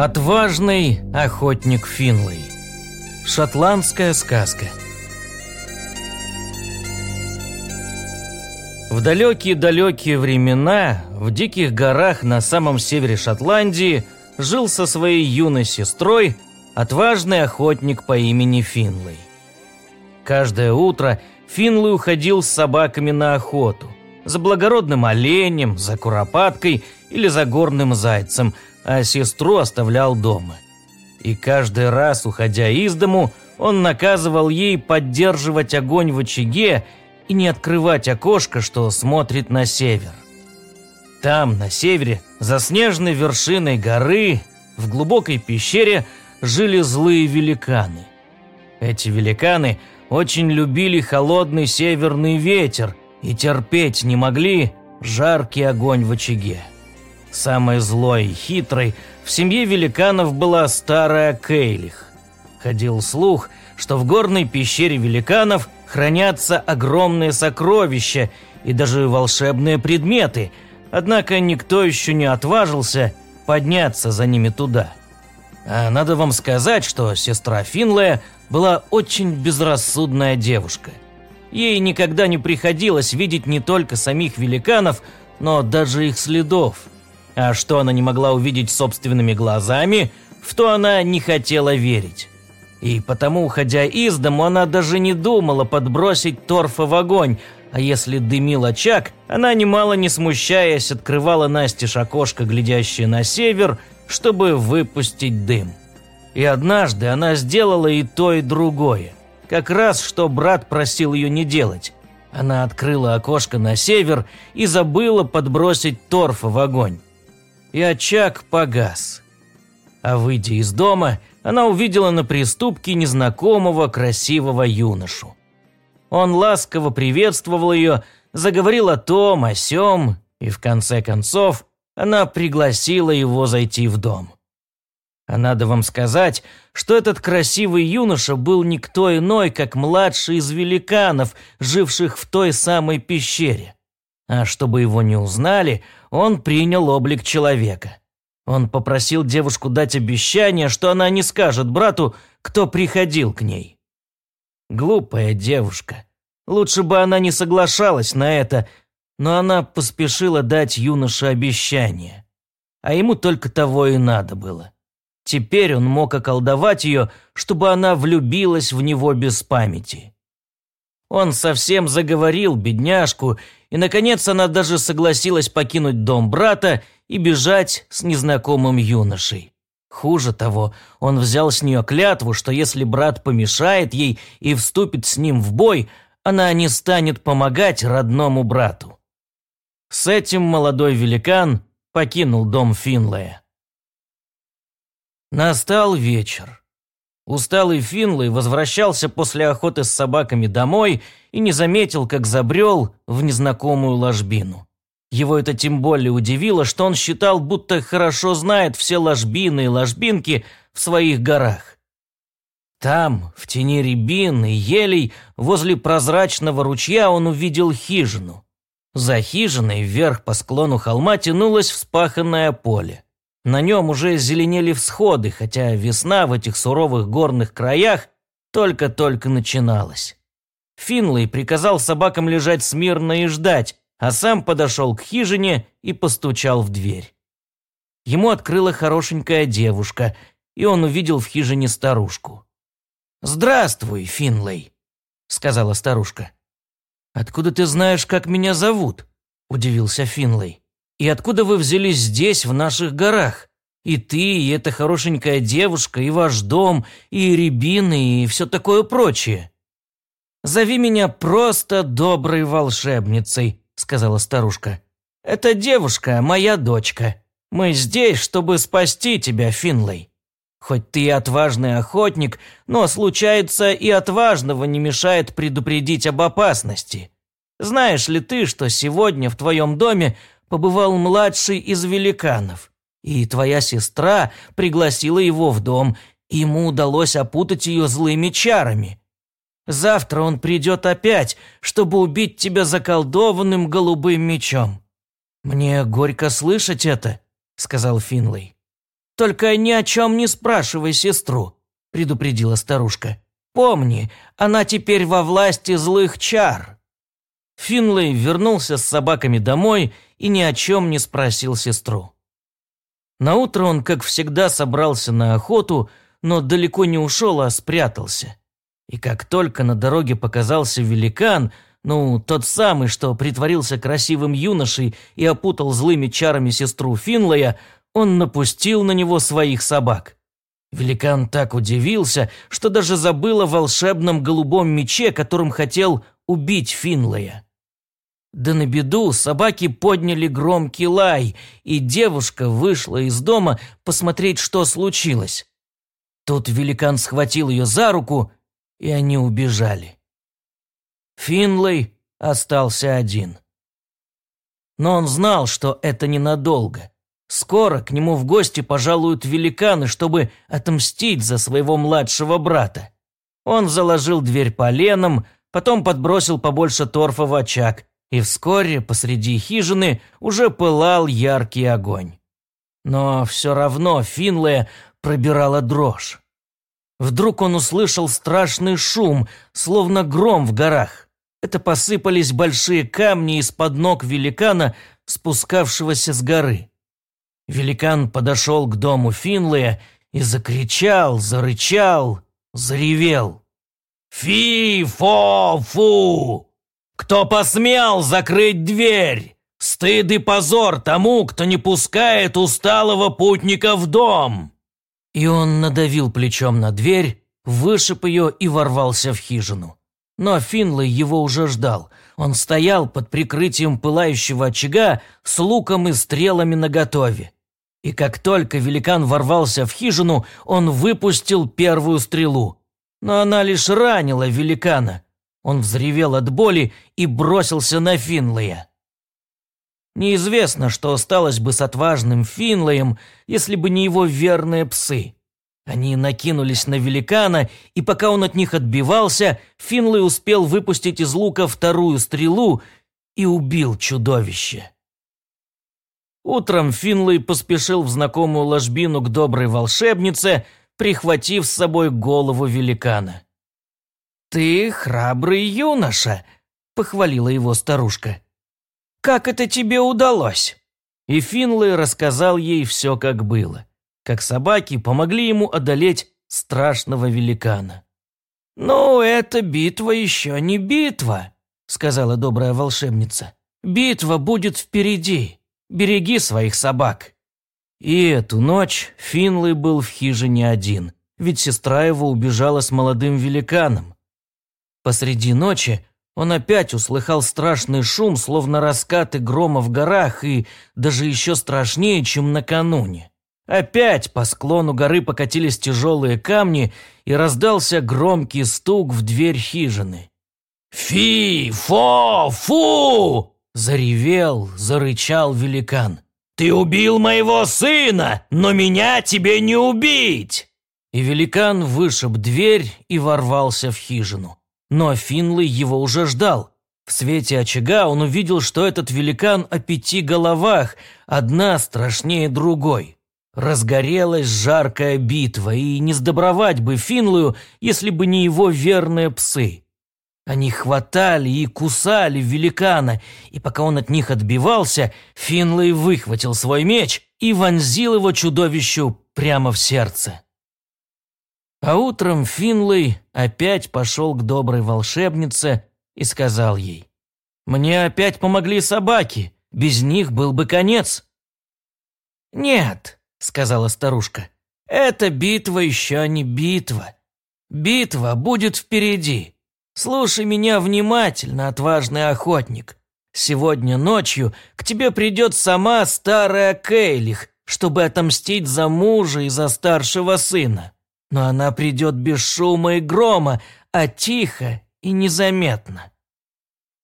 Отважный охотник Финлей. Шотландская сказка. В далекие-далекие времена в диких горах на самом севере Шотландии жил со своей юной сестрой отважный охотник по имени Финлей. Каждое утро Финлей уходил с собаками на охоту. За благородным оленем, за куропаткой или за горным зайцем – а сестру оставлял дома. И каждый раз, уходя из дому, он наказывал ей поддерживать огонь в очаге и не открывать окошко, что смотрит на север. Там, на севере, за снежной вершиной горы, в глубокой пещере, жили злые великаны. Эти великаны очень любили холодный северный ветер и терпеть не могли жаркий огонь в очаге. Самой злой и хитрой в семье великанов была старая Кейлих. Ходил слух, что в горной пещере великанов хранятся огромные сокровища и даже волшебные предметы, однако никто еще не отважился подняться за ними туда. А надо вам сказать, что сестра Финлая была очень безрассудная девушка. Ей никогда не приходилось видеть не только самих великанов, но даже их следов – а что она не могла увидеть собственными глазами, в то она не хотела верить. И потому, уходя из дому, она даже не думала подбросить торфа в огонь, а если дымил очаг, она, немало не смущаясь, открывала настежь окошко, глядящее на север, чтобы выпустить дым. И однажды она сделала и то, и другое. Как раз, что брат просил ее не делать. Она открыла окошко на север и забыла подбросить торфа в огонь и очаг погас. А выйдя из дома, она увидела на приступке незнакомого красивого юношу. Он ласково приветствовал ее, заговорил о том, о сём, и в конце концов она пригласила его зайти в дом. А надо вам сказать, что этот красивый юноша был никто иной, как младший из великанов, живших в той самой пещере. А чтобы его не узнали, он принял облик человека. Он попросил девушку дать обещание, что она не скажет брату, кто приходил к ней. Глупая девушка. Лучше бы она не соглашалась на это, но она поспешила дать юноше обещание. А ему только того и надо было. Теперь он мог околдовать ее, чтобы она влюбилась в него без памяти. Он совсем заговорил бедняжку, и, наконец, она даже согласилась покинуть дом брата и бежать с незнакомым юношей. Хуже того, он взял с нее клятву, что если брат помешает ей и вступит с ним в бой, она не станет помогать родному брату. С этим молодой великан покинул дом Финлая. Настал вечер. Усталый Финлey возвращался после охоты с собаками домой и не заметил, как забрел в незнакомую ложбину. Его это тем более удивило, что он считал, будто хорошо знает все ложбины и ложбинки в своих горах. Там, в тени рябин и елей, возле прозрачного ручья он увидел хижину. За хижиной вверх по склону холма тянулось вспаханное поле. На нем уже зеленели всходы, хотя весна в этих суровых горных краях только-только начиналась. Финлей приказал собакам лежать смирно и ждать, а сам подошел к хижине и постучал в дверь. Ему открыла хорошенькая девушка, и он увидел в хижине старушку. «Здравствуй, Финлей», — сказала старушка. «Откуда ты знаешь, как меня зовут?» — удивился Финлей. И откуда вы взялись здесь, в наших горах? И ты, и эта хорошенькая девушка, и ваш дом, и рябины, и все такое прочее». «Зови меня просто доброй волшебницей», — сказала старушка. «Эта девушка моя дочка. Мы здесь, чтобы спасти тебя, Финлей. Хоть ты и отважный охотник, но случается и отважного не мешает предупредить об опасности. Знаешь ли ты, что сегодня в твоем доме побывал младший из великанов, и твоя сестра пригласила его в дом, ему удалось опутать ее злыми чарами. Завтра он придет опять, чтобы убить тебя заколдованным голубым мечом. Мне горько слышать это, сказал Финлей. «Только ни о чем не спрашивай сестру», – предупредила старушка. «Помни, она теперь во власти злых чар». Финлей вернулся с собаками домой и ни о чем не спросил сестру. Наутро он, как всегда, собрался на охоту, но далеко не ушел, а спрятался. И как только на дороге показался великан, ну, тот самый, что притворился красивым юношей и опутал злыми чарами сестру Финлая, он напустил на него своих собак. Великан так удивился, что даже забыл о волшебном голубом мече, которым хотел убить Финлая. Да на беду собаки подняли громкий лай, и девушка вышла из дома посмотреть, что случилось. Тут великан схватил ее за руку, и они убежали. Финлей остался один. Но он знал, что это ненадолго. Скоро к нему в гости пожалуют великаны, чтобы отомстить за своего младшего брата. Он заложил дверь поленом, потом подбросил побольше торфа в очаг, и вскоре посреди хижины уже пылал яркий огонь. Но все равно Финлея пробирала дрожь. Вдруг он услышал страшный шум, словно гром в горах. Это посыпались большие камни из-под ног великана, спускавшегося с горы. Великан подошел к дому Финлея и закричал, зарычал, заревел. «Фи-фо-фу! Кто посмел закрыть дверь? Стыд и позор тому, кто не пускает усталого путника в дом!» И он надавил плечом на дверь, вышиб ее и ворвался в хижину. Но Финлey его уже ждал. Он стоял под прикрытием пылающего очага с луком и стрелами наготове. И как только великан ворвался в хижину, он выпустил первую стрелу. Но она лишь ранила великана. Он взревел от боли и бросился на Финлея. Неизвестно, что осталось бы с отважным Финлеем, если бы не его верные псы. Они накинулись на великана, и пока он от них отбивался, Финлей успел выпустить из лука вторую стрелу и убил чудовище. Утром Финлей поспешил в знакомую ложбину к доброй волшебнице, прихватив с собой голову великана. «Ты храбрый юноша», — похвалила его старушка. «Как это тебе удалось?» И Финлей рассказал ей все, как было. Как собаки помогли ему одолеть страшного великана. «Ну, эта битва еще не битва», — сказала добрая волшебница. «Битва будет впереди. Береги своих собак». И эту ночь Финлey был в хижине один, ведь сестра его убежала с молодым великаном. Посреди ночи он опять услыхал страшный шум, словно раскаты грома в горах, и даже еще страшнее, чем накануне. Опять по склону горы покатились тяжелые камни, и раздался громкий стук в дверь хижины. «Фи! Фо! Фу!» Заревел, зарычал великан. «Ты убил моего сына, но меня тебе не убить!» И великан вышиб дверь и ворвался в хижину. Но Финлey его уже ждал. В свете очага он увидел, что этот великан о пяти головах, одна страшнее другой. Разгорелась жаркая битва, и не сдобровать бы Финлую, если бы не его верные псы. Они хватали и кусали великана, и пока он от них отбивался, Финлей выхватил свой меч и вонзил его чудовищу прямо в сердце. А утром Финлей опять пошел к доброй волшебнице и сказал ей, «Мне опять помогли собаки, без них был бы конец». «Нет», — сказала старушка, — «эта битва еще не битва. Битва будет впереди». Слушай меня внимательно, отважный охотник. Сегодня ночью к тебе придет сама старая Кейлих, чтобы отомстить за мужа и за старшего сына. Но она придет без шума и грома, а тихо и незаметно.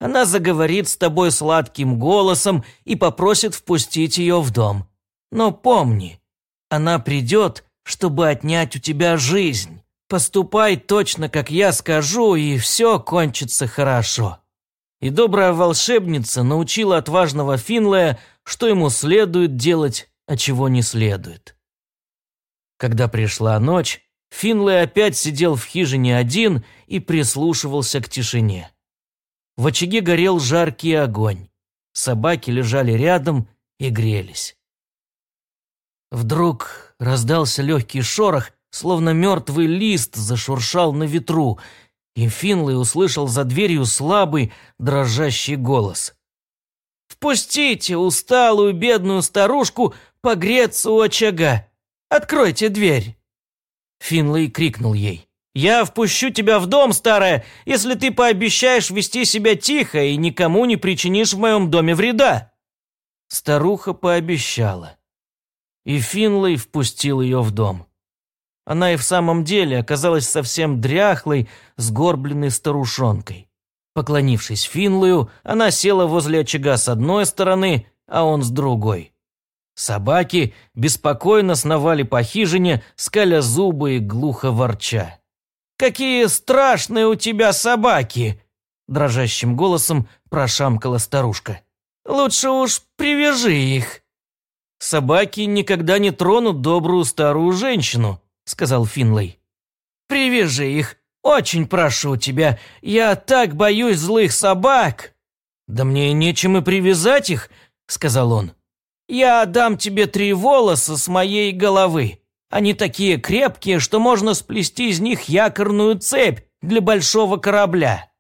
Она заговорит с тобой сладким голосом и попросит впустить ее в дом. Но помни, она придет, чтобы отнять у тебя жизнь. Поступай точно, как я скажу, и все кончится хорошо». И добрая волшебница научила отважного Финлая, что ему следует делать, а чего не следует. Когда пришла ночь, Финлey опять сидел в хижине один и прислушивался к тишине. В очаге горел жаркий огонь. Собаки лежали рядом и грелись. Вдруг раздался легкий шорох, словно мертвый лист зашуршал на ветру, и Финлey услышал за дверью слабый, дрожащий голос. «Впустите усталую бедную старушку погреться у очага! Откройте дверь!» Финлей крикнул ей. «Я впущу тебя в дом, старая, если ты пообещаешь вести себя тихо и никому не причинишь в моем доме вреда». Старуха пообещала. И Финлей впустил ее в дом. Она и в самом деле оказалась совсем дряхлой, сгорбленной старушонкой. Поклонившись Финлою, она села возле очага с одной стороны, а он с другой. Собаки беспокойно сновали по хижине, скаля зубы и глухо ворча. «Какие страшные у тебя собаки!» Дрожащим голосом прошамкала старушка. «Лучше уж привяжи их». «Собаки никогда не тронут добрую старую женщину», сказал Финлей. «Привяжи их, очень прошу тебя, я так боюсь злых собак». «Да мне нечем и привязать их», сказал он. «Я дам тебе три волоса с моей головы. Они такие крепкие, что можно сплести из них якорную цепь для большого корабля».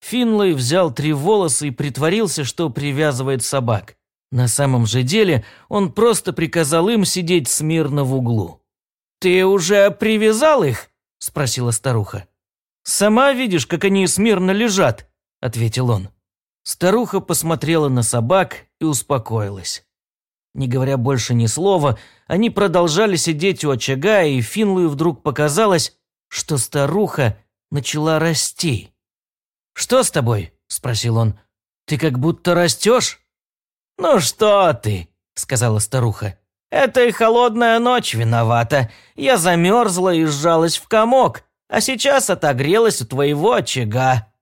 Финлей взял три волоса и притворился, что привязывает собак. На самом же деле он просто приказал им сидеть смирно в углу. «Ты уже привязал их?» – спросила старуха. «Сама видишь, как они смирно лежат», – ответил он. Старуха посмотрела на собак и успокоилась. Не говоря больше ни слова, они продолжали сидеть у очага, и Финлую вдруг показалось, что старуха начала расти. «Что с тобой?» – спросил он. «Ты как будто растешь?» «Ну что ты?» – сказала старуха. «Это и холодная ночь виновата. Я замерзла и сжалась в комок, а сейчас отогрелась у твоего очага».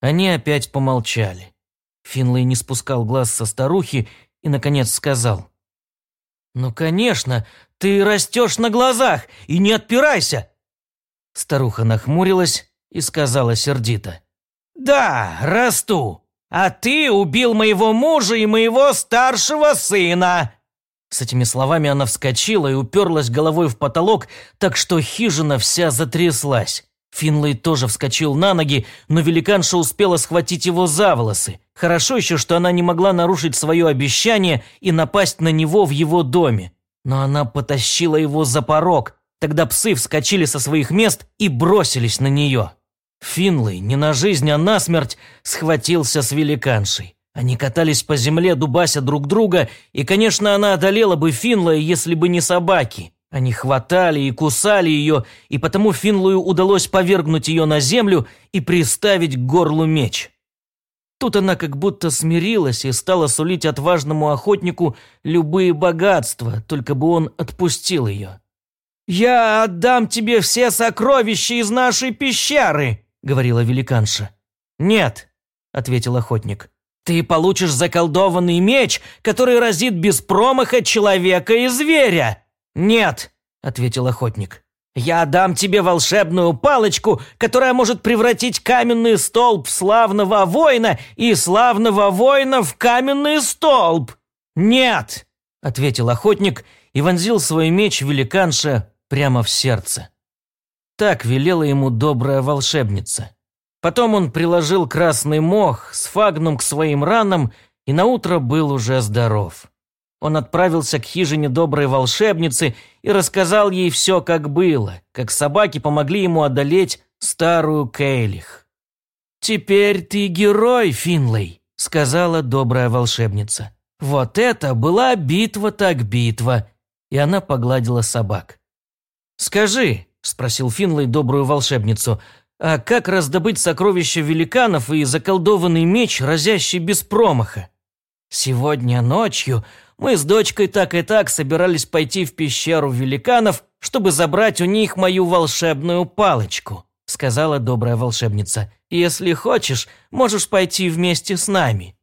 Они опять помолчали. Финлей не спускал глаз со старухи и, наконец, сказал. «Ну, конечно, ты растешь на глазах, и не отпирайся!» Старуха нахмурилась и сказала сердито. «Да, расту, а ты убил моего мужа и моего старшего сына!» С этими словами она вскочила и уперлась головой в потолок, так что хижина вся затряслась. Финлей тоже вскочил на ноги, но великанша успела схватить его за волосы. Хорошо еще, что она не могла нарушить свое обещание и напасть на него в его доме. Но она потащила его за порог. Тогда псы вскочили со своих мест и бросились на нее. Финлей, не на жизнь, а на смерть, схватился с великаншей. Они катались по земле, дубася друг друга, и, конечно, она одолела бы Финлая, если бы не собаки. Они хватали и кусали ее, и потому Финлую удалось повергнуть ее на землю и приставить к горлу меч. Тут она как будто смирилась и стала сулить отважному охотнику любые богатства, только бы он отпустил ее. «Я отдам тебе все сокровища из нашей пещеры», — говорила великанша. «Нет», — ответил охотник. «Ты получишь заколдованный меч, который разит без промаха человека и зверя. «Нет», – ответил охотник. «Я дам тебе волшебную палочку, которая может превратить каменный столб в славного воина и славного воина в каменный столб!» «Нет!» – ответил охотник и вонзил свой меч великанша прямо в сердце. Так велела ему добрая волшебница. Потом он приложил красный мох с фагнум к своим ранам и наутро был уже здоров он отправился к хижине доброй волшебницы и рассказал ей все, как было, как собаки помогли ему одолеть старую Кейлих. «Теперь ты герой, Финлей», — сказала добрая волшебница. «Вот это была битва так битва», и она погладила собак. «Скажи», — спросил Финлей добрую волшебницу, «а как раздобыть сокровища великанов и заколдованный меч, разящий без промаха?» «Сегодня ночью мы с дочкой так и так собирались пойти в пещеру великанов, чтобы забрать у них мою волшебную палочку», – сказала добрая волшебница. «Если хочешь, можешь пойти вместе с нами».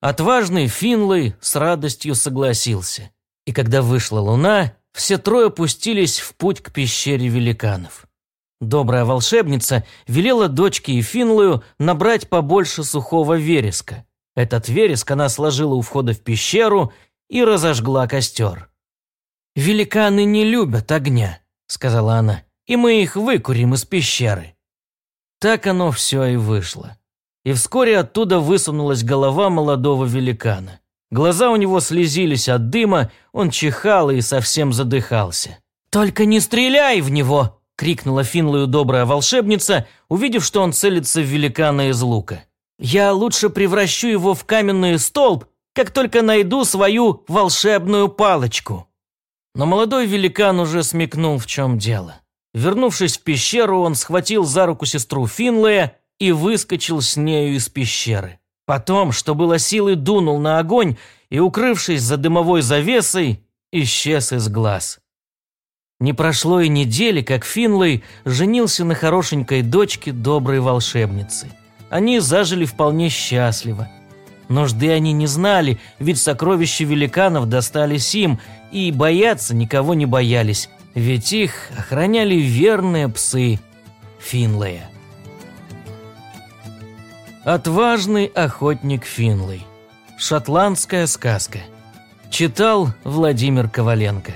Отважный Финлey с радостью согласился. И когда вышла луна, все трое пустились в путь к пещере великанов. Добрая волшебница велела дочке и Финлою набрать побольше сухого вереска. Этот вереск она сложила у входа в пещеру и разожгла костер. «Великаны не любят огня», — сказала она, — «и мы их выкурим из пещеры». Так оно все и вышло. И вскоре оттуда высунулась голова молодого великана. Глаза у него слезились от дыма, он чихал и совсем задыхался. «Только не стреляй в него!» – крикнула Финлою добрая волшебница, увидев, что он целится в великана из лука. «Я лучше превращу его в каменный столб, как только найду свою волшебную палочку». Но молодой великан уже смекнул, в чем дело. Вернувшись в пещеру, он схватил за руку сестру Финлея и выскочил с нею из пещеры. Потом, что было силы, дунул на огонь и, укрывшись за дымовой завесой, исчез из глаз. Не прошло и недели, как Финлей женился на хорошенькой дочке доброй волшебницы. Они зажили вполне счастливо. Нужды они не знали, ведь сокровища великанов достались им, и бояться никого не боялись, ведь их охраняли верные псы Финлея. Отважный охотник Финлей. Шотландская сказка. Читал Владимир Коваленко.